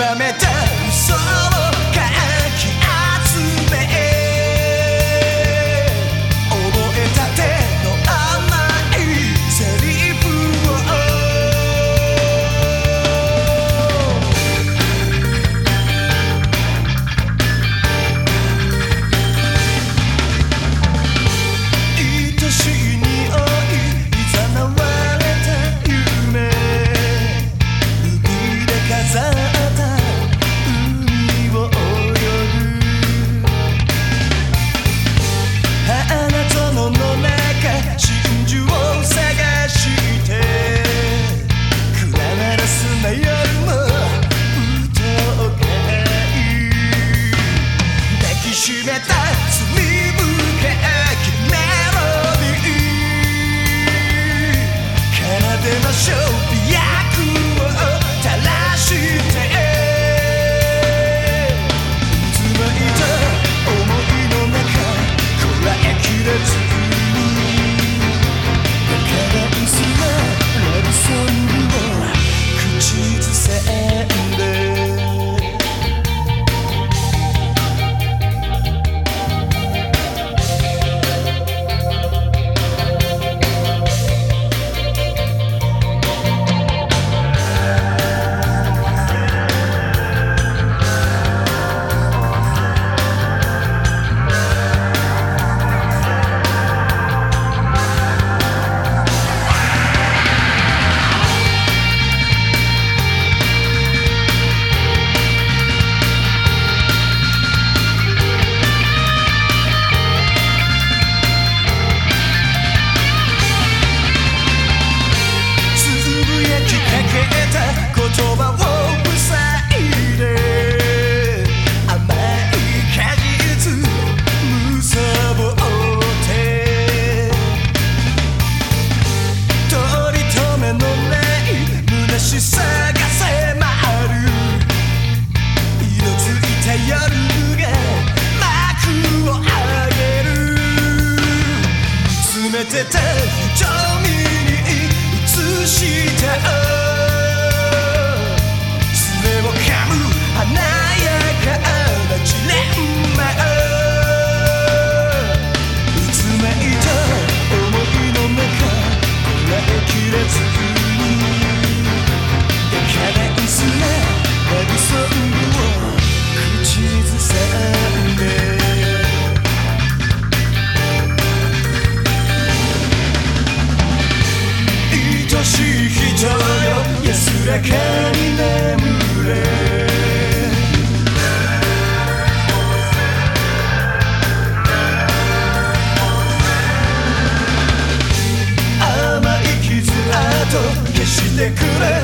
ばめた嘘を Show. you tell してくれ